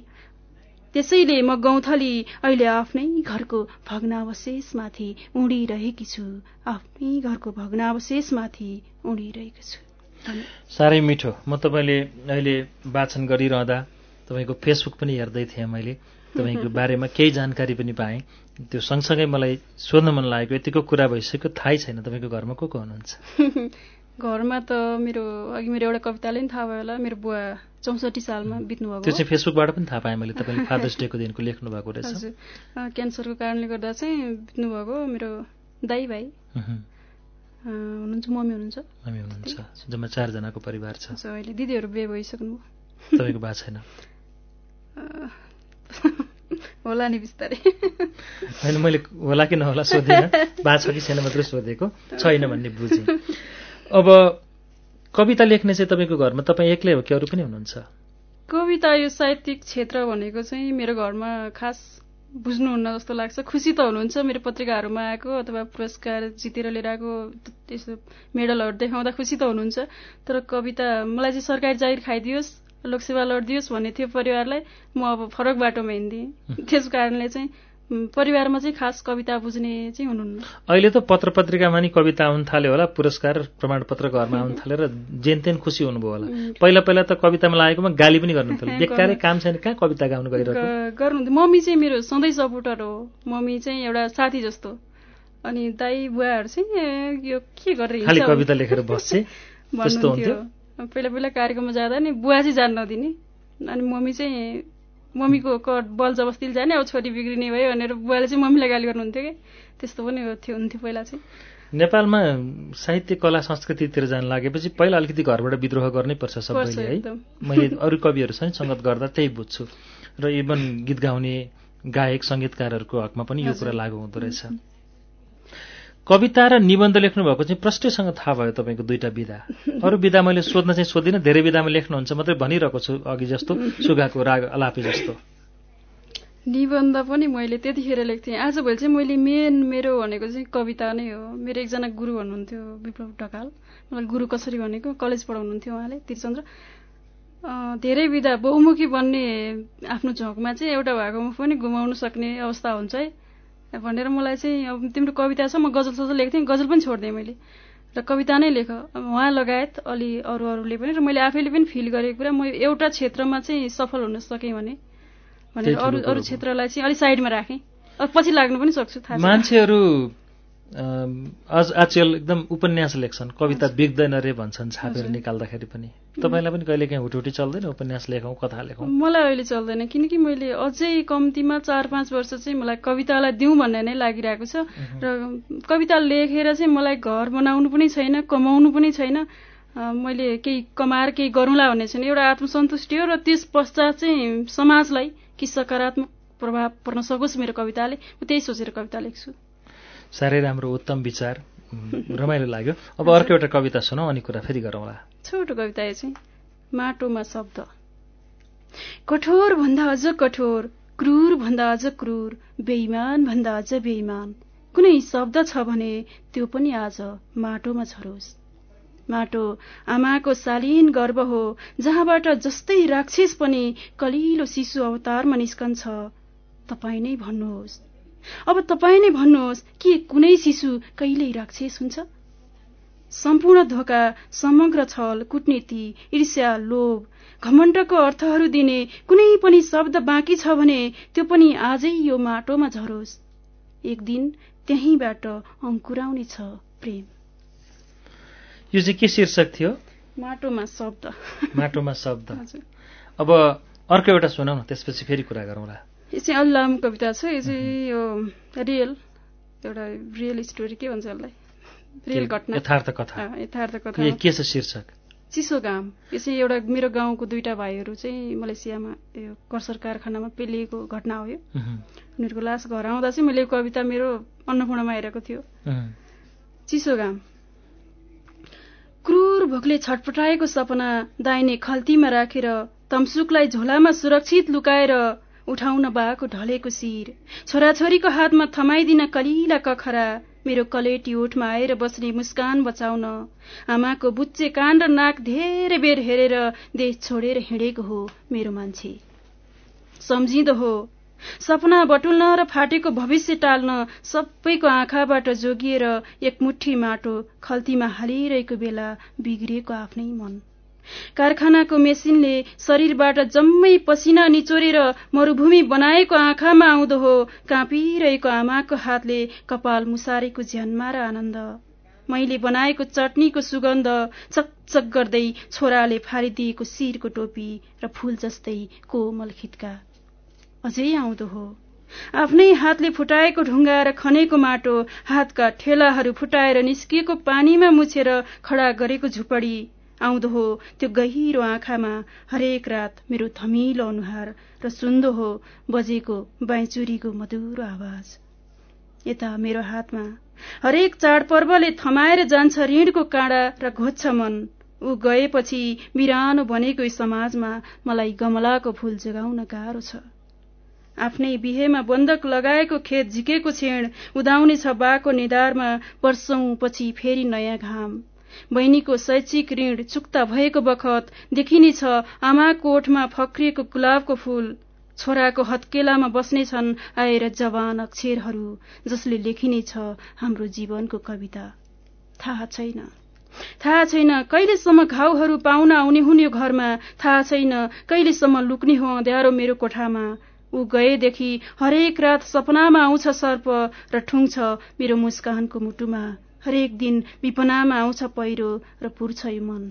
त्यसैले म गौथली अहिले आफ्नै घरको भग्नावशेषमाथि उडिरहेकी छु। आफ्नै घरको भग्नावशेषमाथि उडिरहेको छु। साह्रै मिठो। म तपाईँले अहिले वाचन गरिरहँदा तपाईँको फेसबुक पनि हेर्दै थिएँ मैले। तपाईँको बारेमा केही जानकारी पनि पाएँ। त्यो सँगसँगै मलाई सोध्न मन लागेको यतिको कुरा भइसक्यो थाहै छैन। तपाईँको घरमा को को हुनुहुन्छ? घरमा त मेरो अघि मेरो एउटा कविताले पनि थाहा भयो होला मेरो बुवा चौसठी सालमा बित्नुभएको त्यो चाहिँ फेसबुकबाट पनि थाहा पाएँ मैले तपाईँले फादर्स डेको दिनको लेख्नु भएको रहेछ। क्यान्सरको कारणले गर्दा चाहिँ बित्नुभएको मेरो दाई भाइ। हुनुहुन्छ मम्मी हुनुहुन्छ। मम्मी हुनुहुन्छ जम्मा चारजनाको परिवार छ। अहिले दिदीहरू बे भइसक्नु तपाईँको भएको छैन? होला नि बिस्तारै। होइन मैले होला कि नहोला सोधिनँ। बा छ कि छैन मात्रै सोधेको। छैन भन्ने बुझेँ। अब कविता लेख्ने चाहिँ तपाईँको घरमा तपाईँ एक्लै हो कि अरू पनि हुनुहुन्छ? कविता यो साहित्यिक क्षेत्र भनेको चाहिँ मेरो घरमा खास बुझ्नुहुन्न जस्तो लाग्छ। खुसी त हुनुहुन्छ मेरो पत्रिकाहरूमा आएको अथवा पुरस्कार जितेर लिएर आएको त्यस्तो मेडलहरू देखाउँदा खुसी त हुनुहुन्छ। तर कविता मलाई चाहिँ सरकारी जागिर खाइदियोस्। लोकसेवा लडिदियोस् भन्ने थियो परिवारलाई म अब फरक बाटोमा हिँड्दिएँ। त्यस कारणले चाहिँ परिवारमा चाहिँ खास कविता बुझ्ने चाहिँ हुनुहुन्न। अहिले त पत्र पत्रिकामा नि कविता आउनु थाल्यो होला पुरस्कार प्रमाणपत्र घरमा आउनु थाल्यो र जेनतेन खुसी हुनुभयो होला। पहिला पहिला त कवितामा लागेकोमा गाली पनि गर्नुहुन्थ्यो बेकारै काम छैन कहाँ कविता गाउनु गइरहेको गर्नुहुन्थ्यो मम्मी चाहिँ मेरो सधैँ सपोर्टर हो। मम्मी चाहिँ एउटा साथी जस्तो। अनि दाई बुवाहरू चाहिँ यो के गरेर कविता लेखेर बस्छ भन्नुहुन्थ्यो। पहिला पहिला कार्यक्रममा जाँदा नि बुवा चाहिँ जान नदिने। अनि मम्मी चाहिँ मम्मीको बल जबस्तीले जाने अब छोरी बिग्रिने भयो भनेर बुवाले चाहिँ मम्मीलाई गाली गर्नुहुन्थ्यो कि? त्यस्तो पनि थियो हुन्थ्यो पहिला चाहिँ। नेपालमा साहित्य कला संस्कृतितिर जान लागेपछि पहिला अलिकति घरबाट विद्रोह गर्नै पर्छ सबैले है? मैले अरू कविहरूसँग सङ्गत गर्दा त्यही बुझ्छु। र इभन गीत गाउने गायक सङ्गीतकारहरूको हकमा पनि यो कुरा लागु हुँदो रहेछ। कविता र निबन्ध लेख्नु भएको चाहिँ प्रष्टैसँग थाहा भयो तपाईँको दुईटा विधा। अरू विधा मैले सोध्न चाहिँ सोधिनँ धेरै विधामा लेख्नुहुन्छ मात्रै भनिरहेको छु अघि जस्तो सुगाको राग अलापे जस्तो। निबन्ध पनि मैले त्यतिखेर लेख्थेँ। आजभोलि चाहिँ मैले मेन मेरो भनेको चाहिँ कविता नै हो। मेरो एकजना गुरु भन्नुहुन्थ्यो विप्लव ढकाल। मलाई गुरु कसरी भनेको? कलेज पढाउनुहुन्थ्यो उहाँले तिरचन्द्र। धेरै विधा बहुमुखी बन्ने आफ्नो झोकमा चाहिँ एउटा भएको मुख पनि गुमाउनु सक्ने अवस्था हुन्छ है। भनेर मलाई चाहिँ अब तिम्रो कविता छ म गजल सजल लेख्थेँ गजल पनि छोडिदिएँ मैले। र कविता नै लेख। उहाँ लगायत अलि अरू अरूले पनि र मैले आफैले पनि फिल गरेको कुरा म एउटा क्षेत्रमा चाहिँ सफल हुन सकेँ भने भनेर अरू अरू क्षेत्रलाई चाहिँ अलिक साइडमा राखेँ। पछि लाग्नु पनि सक्छु थाहा मान्छेहरू आज आजकल एकदम उपन्यास लेख्छन् कविता बिग्दैन रे भन्छन् छापेर निकाल्दाखेरि पनि। तपाईँलाई पनि कहिले काहीँ हुटुटी चल्दैन उपन्यास लेखौँ कथा लेखौँ? मलाई अहिले चल्दैन किनकि मैले अझै कम्तीमा चार पाँच वर्ष चाहिँ मलाई कवितालाई दिउँ भन्ने नै लागिरहेको छ। र कविता लेखेर चाहिँ मलाई घर बनाउनु पनि छैन कमाउनु पनि छैन। मैले केही कमाएर केही गरौँला भन्ने छैन। एउटा आत्मसन्तुष्टि हो र त्यस पश्चात चाहिँ समाजलाई कि सकारात्मक प्रभाव पर्न सकोस् मेरो कविताले। म त्यही सोचेर कविता लेख्छु। साह्रै राम्रो उत्तम विचार। रमाइलो लाग्यो। अब अर्को एउटा कविता सुनौ अनि कुरा फेरि गरौँला छोटो कविता यो चाहिँ माटोमा शब्द। कठोर भन्दा अझ कठोर क्रूर भन्दा अझ क्रूर बेइमान भन्दा अझ बेइमान। कुनै शब्द छ भने त्यो पनि आज माटोमा झरोस् माटो आमाको शालीन गर्व हो जहाँबाट जस्तै राक्षस पनि कलिलो शिशु अवतारमा निस्कन्छ। तपाईँ नै भन्नुहोस् अब तपाईँ नै भन्नुहोस् के कुनै शिशु कहिल्यै राक्षस हुन्छ? सम्पूर्ण धोका समग्र छल कुटनीति ईर्ष्या लोभ घमण्डको अर्थहरू दिने कुनै पनि शब्द बाँकी छ भने त्यो पनि आजै यो माटोमा झरोस्। एक दिन त्यहीँबाट अङ्कुराउने छ प्रेम। यो चाहिँ के शीर्षक थियो? माटोमा शब्द। माटोमा शब्द। अब अर्को एउटा सुनाउ न त्यसपछि फेरि कुरा गरौँला। यो चाहिँ अलि लामो कविता छ यो चाहिँ यो रियल एउटा रियल स्टोरी के भन्छ यसलाई? रियल घटना। यथार्थ कथा। यथार्थ कथा। के छ शीर्षक? चिसो घाम। यो चाहिँ एउटा मेरो गाउँको दुईटा भाइहरू चाहिँ मलेसियामा यो कर्सर कारखानामा पेलिएको घटना हो यो। उनीहरूको लास घर आउँदा चाहिँ मैले कविता मेरो अन्नपूर्णमा हेरेको थियो। चिसो घाम। क्रूर भोकले छटपटाएको सपना दाहिने खल्तीमा राखेर तमसुकलाई झोलामा सुरक्षित लुकाएर उठाउन बाको ढलेको शिर। छोराछोरीको हातमा थमाइदिन कलिला कखरा। मेरो कलेटी ओठमा आएर बस्ने मुस्कान बचाउन। आमाको बुच्चे कान र नाक धेरै बेर हेरेर देश छोडेर हिँडेको हो मेरो मान्छे। सम्झिँदो हो। सपना बटुल्न र फाटेको भविष्य टाल्न सबैको आँखाबाट जोगिएर एक मुठी माटो खल्तीमा हालिरहेको बेला बिग्रिएको आफ्नै मन। कारखानाको मेसिनले शरीरबाट जम्मै पसिना निचोरेर मरूभूमि बनाएको आँखामा आउँदो हो। काँपिरहेको आमाको हातले कपाल मुसारेको झ्यानमा र आनन्द। मैले बनाएको चटनीको सुगन्ध चकचक गर्दै छोराले फालिदिएको शिरको टोपी र फूल जस्तै कोमल खिटका अझै आउँदो हो। आफ्नै हातले फुटाएको ढुङ्गा र खनेको माटो हातका ठेलाहरू फुटाएर निस्किएको पानीमा मुछेर खडा गरेको झुपडी आउँदो हो। त्यो गहिरो आँखामा हरेक रात मेरो थमिलो अनुहार र सुन्दो हो बजेको बाइचुरीको मधुरो आवाज। यता मेरो हातमा हरेक चाडपर्वले थमाएर जान्छ ऋणको काँडा र घोज्छ मन। ऊ गएपछि बिरानो बनेको समाजमा मलाई गमलाको फूल जोगाउन गाह्रो छ। आफ्नै बिहेमा बन्दक लगाएको खेत झिकेको क्षण उदाउने छ बाको निधारमा वर्षौं पछि फेरि नयाँ घाम। बहिनीको शैक्षिक ऋण चुक्ता भएको बखत देखिने छ आमाको ओठमा फक्रिएको गुलाबको फूल। छोराको हत्केलामा बस्नेछन् आएर जवान अक्षरहरू जसले लेखिनेछ हाम्रो जीवनको कविता। थाहा छैन। थाहा छैन कहिलेसम्म घाउहरू पाउन आउने हुन् यो घरमा। थाहा छैन कहिलेसम्म लुक्ने हो अँध्यारो मेरो कोठामा। ऊ गएदेखि हरेक रात सपनामा आउँछ सर्प र ठुङ्छ मेरो मुस्कानको मुटुमा। हरेक दिन विपनामा आउँछ पहिरो र पुर्छ यो मन।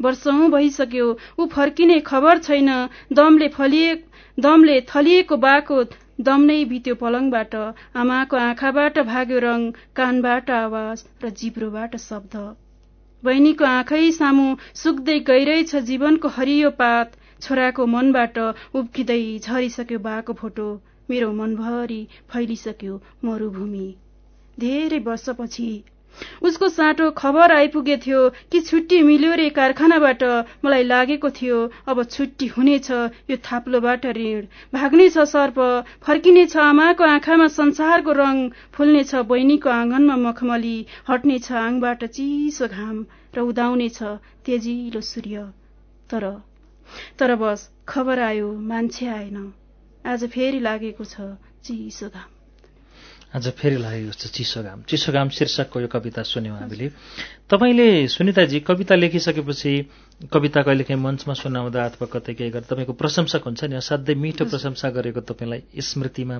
वर्षौं भइसक्यो ऊ फर्किने खबर छैन। दमले फलिए दमले थलिएको बाको दम नै बित्यो पलङबाट। आमाको आँखाबाट भाग्यो रङ कानबाट आवाज र जिब्रोबाट शब्द। बहिनीको आँखै सामु सुक्दै गइरहेछ जीवनको हरियो पात। छोराको मनबाट उब्किँदै झरिसक्यो बाको फोटो। मेरो मनभरि फैलिसक्यो मरूभूमि। धेरै वर्षपछि। उसको साँटो खबर आइपुगेथ्यो कि छुट्टी मिल्यो रे कारखानाबाट। मलाई लागेको थियो अब छुट्टी हुनेछ यो थाप्लोबाट ऋण। भाग्नेछ सर्प फर्किनेछ आमाको आँखामा संसारको रङ फुल्नेछ बहिनीको आँगनमा मखमली हट्नेछ आङबाट चिसो घाम र उदाउनेछ तेजिलो सूर्य। तर तर बस खबर आयो मान्छे आएन। आज फेरि लागेको छ चिसो घाम। आज फेरि चिसो घाम चिसो घाम शीर्षकको यो कविता सुन्यौँ हामीले। तपाईँले सुनिताजी कविता लेखिसकेपछि कविता कहिलेकाहीँ मञ्चमा सुनाउँदा अथवा कतै केही गर्दा तपाईँको प्रशंसक हुन्छ नि। असाध्यै मिठो प्रशंसा गरेको तपाईँलाई स्मृतिमा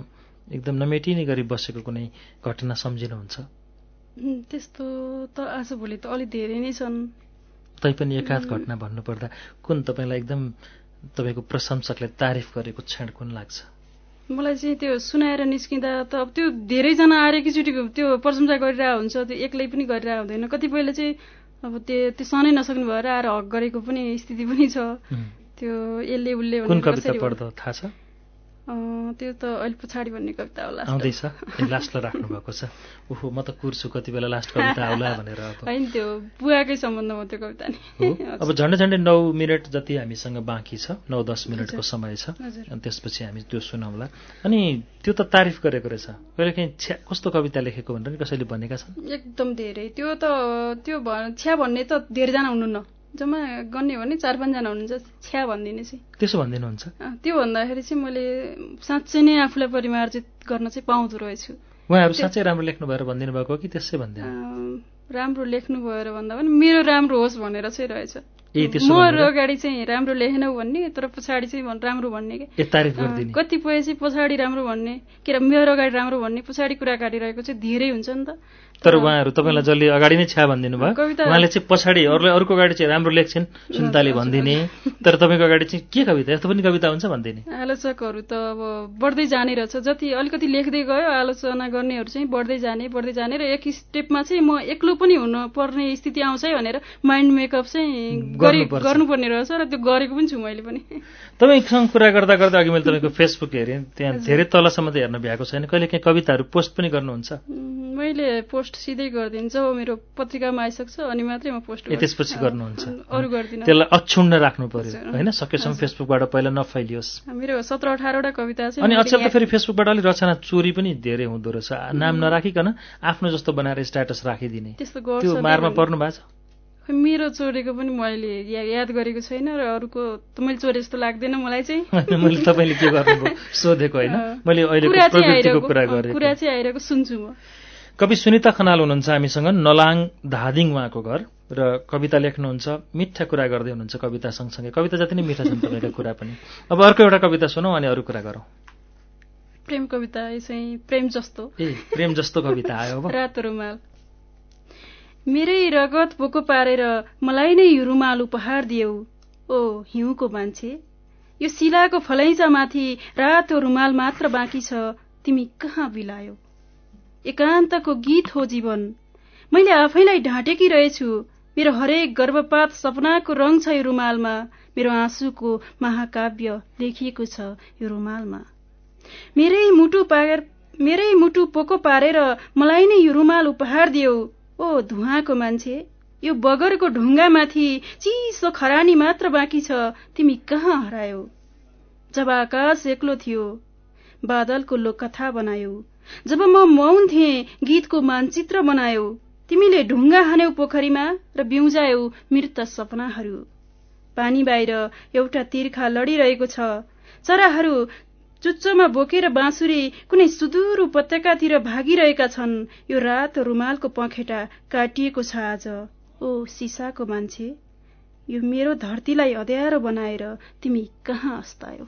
एकदम नमेटिने गरी बसेको कुनै घटना सम्झिनुहुन्छ? त्यस्तो त आजभोलि त अलिक धेरै नै छन्। तैपनि एकाध घटना भन्नुपर्दा कुन तपाईँलाई एकदम तपाईँको प्रशंसकले तारिफ गरेको क्षण कुन लाग्छ? मलाई चाहिँ त्यो सुनाएर निस्किँदा त अब त्यो धेरैजना आएर एकैचोटि त्यो प्रशंसा गरिरहेको हुन्छ त्यो एक्लै पनि गरिरहेको हुँदैन। कतिपयले चाहिँ अब त्यो त्यो सहनै नसक्नु भएर आएर हक गरेको पनि स्थिति पनि छ। त्यो यसले उसले थाहा छ? त्यो त अहिले पछाडि भन्ने कविता होला आउँदैछ। लास्टलाई राख्नु भएको छ। ओहो म त कुर्छु कति बेला लास्ट कविता आउला भनेर होइन त्यो बुवाकै सम्बन्धमा त्यो कविता नि। अब झन्डै झन्डै नौ मिनट जति हामीसँग बाँकी छ नौ दस मिनटको समय छ अनि त्यसपछि हामी त्यो सुनाउला। अनि त्यो त तारिफ गरेको रहेछ। कहिले काहीँ छ्या कस्तो कविता लेखेको भनेर नि कसैले भनेका छन्? एकदम धेरै। त्यो त त्यो छ्या भन्ने त धेरैजना हुनुहुन्न। जम्मा गर्ने हो भने चार पाँचजना हुनुहुन्छ छ्या भनिदिने चाहिँ। त्यसो भनिदिनुहुन्छ? त्यो भन्दाखेरि चाहिँ मैले साँच्चै नै आफूलाई परिमार्जित गर्न चाहिँ पाउँदो रहेछु। उहाँहरू साँच्चै राम्रो लेख्नु भएर भनिदिनु भएको कि त्यसै भनिदिनु राम्रो लेख्नु भएर भन्दा पनि मेरो राम्रो होस् भनेर चाहिँ रहेछ। म अगाडि चाहिँ राम्रो लेखेनौ भन्ने तर पछाडि चाहिँ राम्रो भन्ने कि? कतिपय चाहिँ पछाडि राम्रो भन्ने के मेरो अगाडि राम्रो भन्ने पछाडि कुरा काटिरहेको चाहिँ धेरै हुन्छ नि त। तर उहाँहरू तपाईँलाई जसले अगाडि नै छ्या भनिदिनु भयो उहाँले चाहिँ पछाडि अरूलाई अर्को अगाडि चाहिँ राम्रो लेख्छन् सुन्ताले भनिदिने। तर तपाईँको अगाडि चाहिँ के कविता यस्तो पनि कविता हुन्छ भनिदिने। आलोचकहरू त अब बढ्दै जाने रहेछ। जति अलिकति लेख्दै गयो आलोचना गर्नेहरू चाहिँ बढ्दै जाने बढ्दै जाने र एक स्टेपमा चाहिँ म एक्लो पनि हुन पर्ने स्थिति आउँछ है भनेर माइन्ड मेकअप चाहिँ गर्नुपर्ने रहेछ र त्यो गरेको पनि छु मैले पनि। तपाईँसँग कुरा गर्दा गर्दा अघि मैले तपाईँको फेसबुक हेरेँ त्यहाँ धेरै तलसम्म त हेर्न भ्याएको छैन। कहिले काहीँ कविताहरू पोस्ट पनि गर्नुहुन्छ? मैले पोस्ट सिधै गरिदिनु जब मेरो पत्रिकामा आइसक्छ अनि मात्रै म पोस्ट त्यसपछि गर्नुहुन्छ। अरू गर्दिनँ। त्यसलाई अक्षुण्ण राख्नु पर्यो। होइन? सकेसम्म फेसबुकबाट पहिला नफैलियोस्। मेरो सत्र अठारवटा कविता छ। अनि अचेल त फेरि फेसबुकबाट अलिक रचना चोरी पनि धेरै हुँदो रहेछ। नाम नराखिकन आफ्नो जस्तो बनाएर स्ट्याटस राखिदिने। त्यो मारमा पर्नु भएको छ? मेरो चोरेको पनि मैले याद गरेको छैन र अरूको मैले चोरे जस्तो लाग्दैन मलाई चाहिँ। मैले तपाईँले के गर्नुभयो? सोधेको होइन। मैले अहिले कुरा चाहिँ आइरहेको सुन्छु म। कवि सुनिता खनाल हुनुहुन्छ हामीसँग। नलाङ धादिङ उहाँको घर। र कविता लेख्नुहुन्छ मिठा कुरा गर्दै हुनुहुन्छ कविता सँगसँगै। कविता जति नै मिठा छन् तपाईँका कुरा पनि। अब अर्को एउटा कविता सुनौ अनि अरू कुरा गरौँ। प्रेम कविता चाहिँ प्रेम जस्तो। ए प्रेम जस्तो कविता आयो अब। रातो रुमाल। मेरै रगत पोको पारेर मलाई नै यो रुमाल उपहार दियौ। ओ हिउँको मान्छे यो शिलाको फलैचामाथि रातो रुमाल मात्र बाँकी छ। तिमी कहाँ बिलायो? एकान्तको गीत हो जीवन। मैले आफैलाई ढाँटेकी रहेछु। मेरो हरेक गर्भपात सपनाको रङ छ यो रुमालमा। मेरो आँसुको महाकाव्य लेखिएको छ यो रुमालमा। मेरै मुटु पार मेरै मुटु पोको पारेर मलाई नै यो रुमाल उपहार दियौ। ओ धुवाको मान्छे यो बगरको ढुङ्गामाथि चिसो खरानी मात्र बाँकी छ। तिमी कहाँ हरायो? जब आकाश एक्लो थियो बादलको लोककथा बनायो। जब म मौन थिएँ गीतको मानचित्र बनायो। तिमीले ढुङ्गा हान्यौ पोखरीमा र बिउजायौ मृत सपनाहरू। पानी बाहिर एउटा तिर्खा लडिरहेको छ। चराहरू चुच्चोमा बोकेर बाँसुरी कुनै सुदूर उपत्यकातिर भागिरहेका छन्। यो रातो रुमालको पखेटा काटिएको छ आज। ओ सिसाको मान्छे यो मेरो धरतीलाई अध्यारो बनाएर तिमी कहाँ अस्तायो?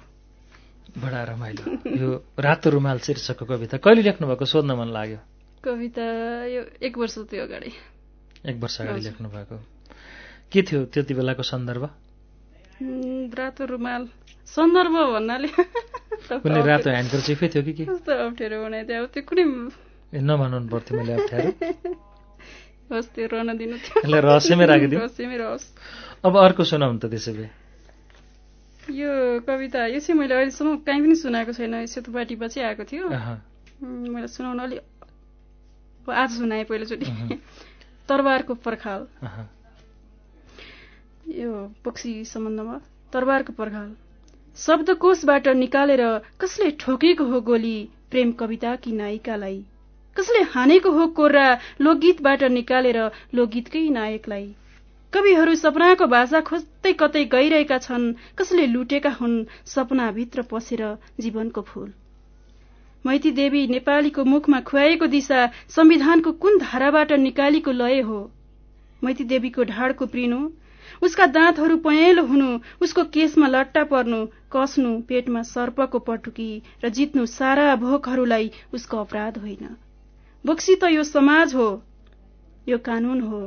बडा रमाइलो। यो रातो रुमाल शीर्षकको कविता कहिले लेख्नु भएको सोध्न मन लाग्यो। कविता यो एक वर्ष थियो अगाडि। एक वर्ष अगाडि लेख्नु भएको के थियो त्यति बेलाको सन्दर्भ? रातो रुमाल। सन्दर्भ भन्नाले कुनै रातो ह्यान्डकर्चिफै थियो कि के? कस्तो अप्ठ्यारो बनाइदियो अब त्यो कुनै नभनाउनु पर्थ्यो मैले अप्ठ्यारो। होस् त्यो रहन दिनु थियो। रहस्यमै रहोस्। अब अर्को सुनाउनु त त्यसो भए। यो कविता यो चाहिँ मैले अहिलेसम्म कहीँ पनि सुनाएको छैन सेतुपाटीपछि आएको थियो। मैले सुनाउन अलि आज सुनाएँ पहिलोचोटि। तरबारको पर्खाल। यो पक्षी सम्बन्धमा तरबारको पर्खाल। शब्दकोशबाट निकालेर कसले ठोकेको हो गोली प्रेम कविताकी नायिकालाई? कसले हानेको हो कोर्रा लोकगीतबाट निकालेर लोकगीतकै नायकलाई? कविहरू सपनाको भाषा खोज्दै कतै गइरहेका छन् कसले लुटेका हुन् सपनाभित्र पसेर जीवनको फूल। मैती देवी नेपालीको मुखमा खुवाएको दिशा संविधानको कुन धाराबाट निकालीको लय हो? मैती देवीको ढाडको प्रिनु उसका दाँतहरू पहेँलो हुनु उसको केसमा लट्टा पर्नु कस्नु पेटमा सर्पको पटुकी र जित्नु सारा भोकहरूलाई उसको अपराध होइन। बोक्सी त यो समाज हो यो कानून हो।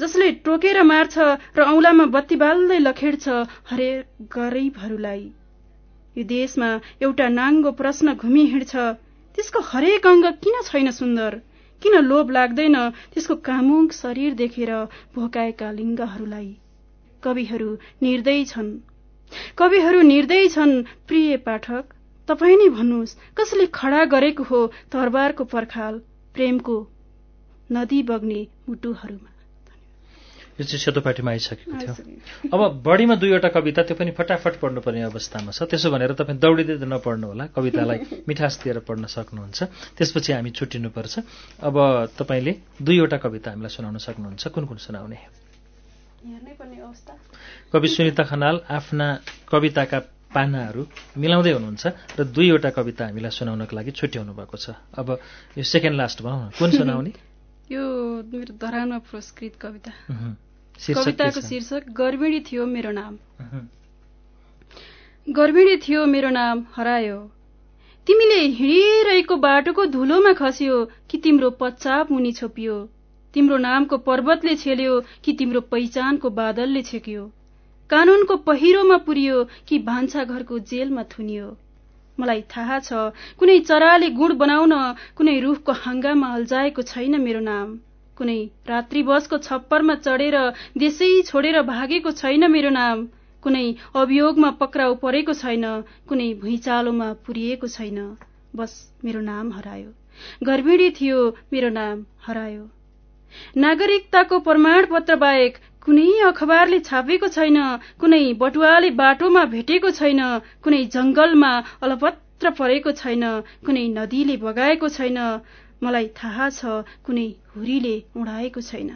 जसले टोकेर मार्छ र औलामा बत्ती बाल्दै लखेड्छ हरेक गरिबहरूलाई। यो देशमा एउटा नाङ्गो प्रश्न घुमि हिँड्छ त्यसको हरेक अङ्ग किन छैन सुन्दर? किन लोभ लाग्दैन त्यसको कामुङ शरीर देखेर भोकाएका लिङ्गहरूलाई? कविहरू निर्दय छन् कविहरू निर्दय छन् प्रिय पाठक तपाईँ नै भन्नुहोस् कसले खडा गरेको हो तरबारको पर्खाल प्रेमको नदी बग्ने मुटुहरूमा? यो चाहिँ सेतोपाटीमा आइसकेको थियो। अब बढीमा दुईवटा कविता त्यो पनि फटाफट पढ्नुपर्ने अवस्थामा छ। त्यसो भनेर तपाईँ दौडिँदै त नपढ्नु होला। कवितालाई मिठास दिएर पढ्न सक्नुहुन्छ। त्यसपछि हामी छुट्टिनुपर्छ। अब तपाईँले दुईवटा कविता हामीलाई सुनाउन सक्नुहुन्छ। कुन कुन सुनाउने कवि सुनिता खनाल आफ्ना कविताका पानाहरू मिलाउँदै हुनुहुन्छ र दुईवटा कविता हामीलाई सुनाउनको लागि छुट्याउनु भएको छ। अब यो सेकेन्ड लास्ट भनौँ न कुन सुनाउने? यो मेरो धरानमा पुरस्कृत कविता। कविताको शीर्षक गर्भिणी थियो मेरो नाम। गर्भिणी थियो मेरो नाम हरायो। तिमीले हिँडिरहेको बाटोको धुलोमा खस्यो कि तिम्रो पच्चाप मुनि छोपियो। तिम्रो नामको पर्वतले छेल्यो कि तिम्रो पहिचानको बादलले छेक्यो। कानूनको पहिरोमा पुरियो कि भान्सा घरको जेलमा थुनियो। मलाई थाहा छ कुनै चराले गुण बनाउन कुनै रुखको हाँगामा अल्झाएको छैन मेरो नाम। कुनै रात्रि बसको छप्परमा चढेर देशै छोडेर भागेको छैन मेरो नाम। कुनै अभियोगमा पक्राउ परेको छैन कुनै भुइँचालोमा पुरिएको छैन। बस मेरो नाम हरायो। गर्भिणी थियो मेरो नाम हरायो। नागरिकताको प्रमाण पत्र बाहेक कुनै अखबारले छापेको छैन कुनै बटुवाले बाटोमा भेटेको छैन कुनै जंगलमा अलपत्र परेको छैन कुनै नदीले बगाएको छैन। मलाई थाहा छ कुनै हुरीले उडाएको छैन।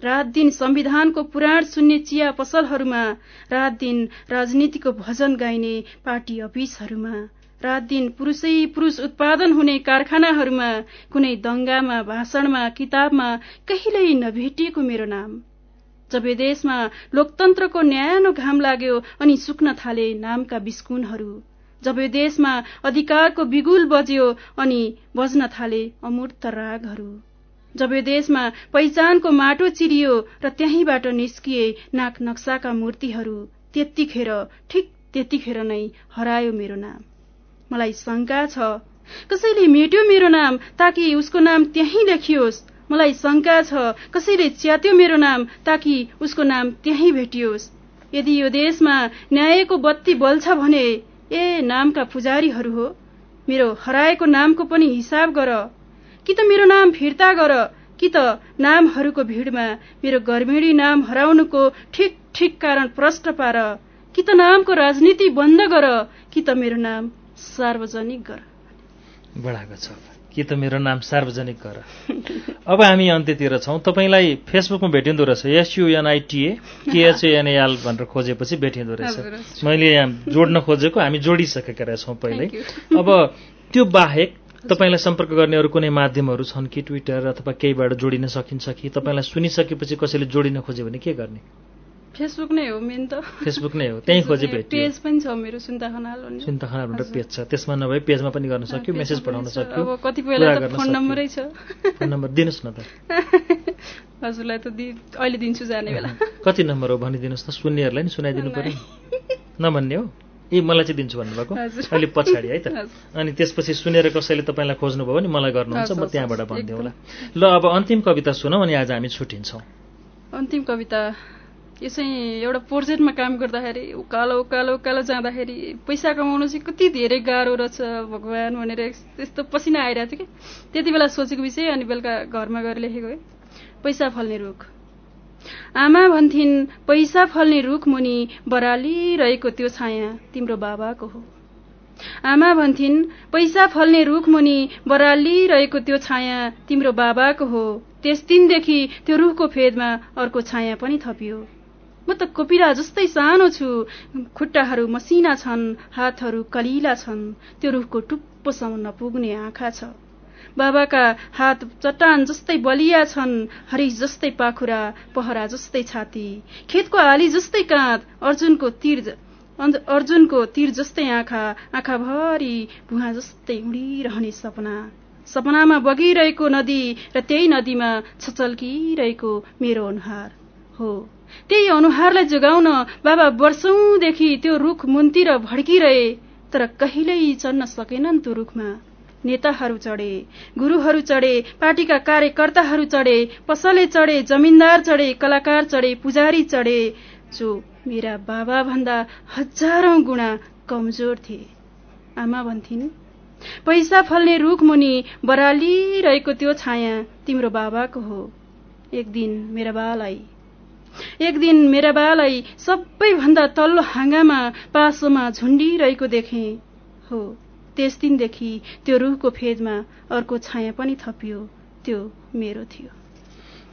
रात दिन संविधानको पुराण सुन्ने चिया पसलहरूमा रात दिन राजनीतिको भजन गाइने पार्टी अफिसहरूमा रात दिन पुरुषै पुरुष उत्पादन हुने कारखानाहरूमा कुनै दंगामा भाषणमा किताबमा कहिल्यै नभेटिएको मेरो नाम। जब देशमा लोकतन्त्रको न्यानो घाम लाग्यो अनि सुक्न थाले नामका बिस्कुनहरू जब देशमा अधिकारको बिगुल बज्यो अनि बज्न थाले अमूर्त रागहरू जब यो देशमा पहिचानको माटो चिरियो र त्यहीँबाट निस्किए नाक नक्साका मूर्तिहरू त्यतिखेर ठिक त्यतिखेर नै हरायो मेरो नाम। मलाई शंका छ कसैले मेट्यो मेरो नाम ताकि उसको नाम त्यहीँ लेखियोस्? मलाई शंका छ। कसैले च्यात्यो मेरो नाम ताकि उसको नाम त्यहीँ भेटियोस्। यदि यो देशमा न्यायको बत्ती बल्छ भने ए नामका पुजारीहरू हो मेरो हराएको नामको पनि हिसाब गर। कि त मेरो नाम फिर्ता गर कि त नामहरूको भिडमा मेरो गर्भिणी नाम हराउनुको ठिक ठिक कारण प्रष्ट पार। कि त नामको राजनीति बन्द गर कि त मेरो नाम सार्वजनिक गर। बढाएको छ। कि त मेरो नाम सार्वजनिक गर। अब हामी अन्त्यतिर छौँ। तपाईँलाई फेसबुकमा भेटिँदो रहेछ। एसयुएनआइटिए केएचएनएल भनेर खोजेपछि भेटिँदो रहेछ। मैले यहाँ जोड्न खोजेको हामी जोडिसकेका रहेछौँ पहिल्यै अब त्यो बाहेक तपाईँलाई सम्पर्क गर्ने अरू कुनै माध्यमहरू छन् कि ट्विटर अथवा केहीबाट जोडिन सकिन्छ कि? तपाईँलाई सुनिसकेपछि कसैले जोडिन खोज्यो भने के गर्ने? फेसबुक नै हो मेन त। फेसबुक नै हो। त्यहीँ खोजे भेट्यो। पेज पनि छ मेरो सुन्ता खनाल सुन्ता खनाल भनेर पेज छ। त्यसमा नभए पेजमा पनि गर्न सक्यो मेसेज पठाउन सक्यो। अब कतिपय फोन नम्बरै छ। फोन नम्बर दिनुहोस् न त। हजुरलाई त अहिले दिन्छु जाने बेला। कति नम्बर हो भनिदिनुहोस् त। सुन्नेहरूलाई नि सुनाइदिनु पऱ्यो नभन्ने हो? ए मलाई चाहिँ दिन्छु भन्नुभएको। अहिले पछाडि है त। अनि त्यसपछि सुनेर कसैले तपाईँलाई खोज्नुभयो भने मलाई गर्नुहुन्छ। म त्यहाँबाट भनिदिउँ होला। ल अब अन्तिम कविता सुनौँ अनि आज हामी छुट्टिन्छौँ। अन्तिम कविता यो चाहिँ एउटा प्रोजेक्टमा काम गर्दाखेरि उकालो उकालो उकालो जाँदाखेरि पैसा कमाउनु चाहिँ कति धेरै गाह्रो रहेछ भगवान् भनेर त्यस्तो पसिना आइरहेको थियो कि। त्यति बेला सोचेको विषय अनि बेलुका घरमा गएर लेखेको है पैसा फल्ने रुख। आमा भन्थिन् पैसा फल्ने रुख मुनि बरालिरहेको त्यो छाया तिम्रो बाबाको हो। आमा भन्थिन् पैसा फल्ने रुख मुनि बरालिरहेको त्यो छाया तिम्रो बाबाको हो। त्यस दिनदेखि त्यो रुखको फेदमा अर्को छाया पनि थपियो। म त कोपिरा जस्तै सानो छु। खुट्टाहरू मसिना छन् हातहरू कलिला छन्। त्यो रुखको टुप्पोसम्म नपुग्ने आँखा छ। बाबाका हात चट्टान जस्तै बलिया छन् हरिस जस्तै पाखुरा पहरा जस्तै छाती। खेतको आली जस्तै काँध अर्जुनको तीर अर्जुनको तीर जस्तै आँखा आँखाभरि भुवा जस्तै उडिरहने सपना। सपनामा बगिरहेको नदी र त्यही नदीमा छचल्किरहेको मेरो अनुहार हो। त्यही अनुहारलाई जोगाउन बाबा वर्षौंदेखि त्यो रुख मुन्तिर भड्किरहे तर कहिल्यै चढ्न सकेनन् त्यो रुखमा। नेताहरू चढे गुरूहरू चढे पार्टीका कार्यकर्ताहरू चढे पसले चढे जमिनदार चढे कलाकार चढे पुजारी चढे जो मेरा बाबा भन्दा हजारौं गुणा कमजोर थिए। आमा भन्थिन् पैसा फल्ने रुख मुनि बरालिरहेको त्यो छाया तिम्रो बाबाको हो। एक दिन मेरा बालाई एक दिन मेरा बालाई सबैभन्दा तल्लो हाँगामा पासोमा झुन्डिरहेको देखे। हो त्यस दिनदेखि त्यो रुखको फेदमा अर्को छाया पनि थपियो। त्यो मेरो थियो।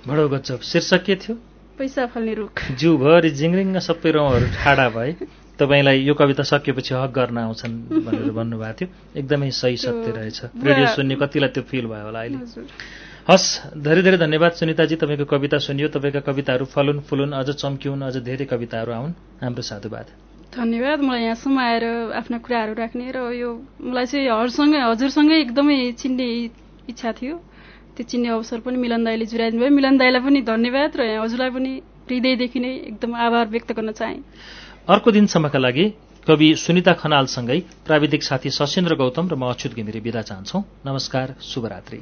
बडो गजब। शीर्षक के थियो? पैसा फल्ने रुख। जिउभरि जिङ्रिङ्ग सबै रौँहरू ठाडा भए तपाईँलाई यो कविता सकिएपछि हक गर्न आउँछन् भनेर भन्नुभएको थियो। एकदमै सही सत्य रहेछ। रेडियो सुन्ने कतिलाई त्यो फिल भयो होला अहिले। हस् धेरै धेरै धन्यवाद सुनिताजी तपाईँको कविता सुनियो तपाईँका कविताहरू फलुन् फुलुन् अझ चम्क्युन् अझ धेरै कविताहरू आउन्। हाम्रो साधुवाद। धन्यवाद मलाई यहाँसम्म आएर आफ्ना कुराहरू राख्ने र यो मलाई चाहिँ हजुरसँगै हजुरसँगै एकदमै चिन्ने इच्छा थियो। त्यो चिन्ने अवसर पनि मिलन दाईले जुराइदिनु भयो। मिलन दाईलाई पनि धन्यवाद र यहाँ हजुरलाई पनि हृदयदेखि नै एकदम आभार व्यक्त गर्न चाहेँ। अर्को दिनसम्मका लागि कवि सुनिता खनालसँगै प्राविधिक साथी सशेन्द्र गौतम र म अच्युत घिमिरे विदा चाहन्छौ। नमस्कार शुभरात्री।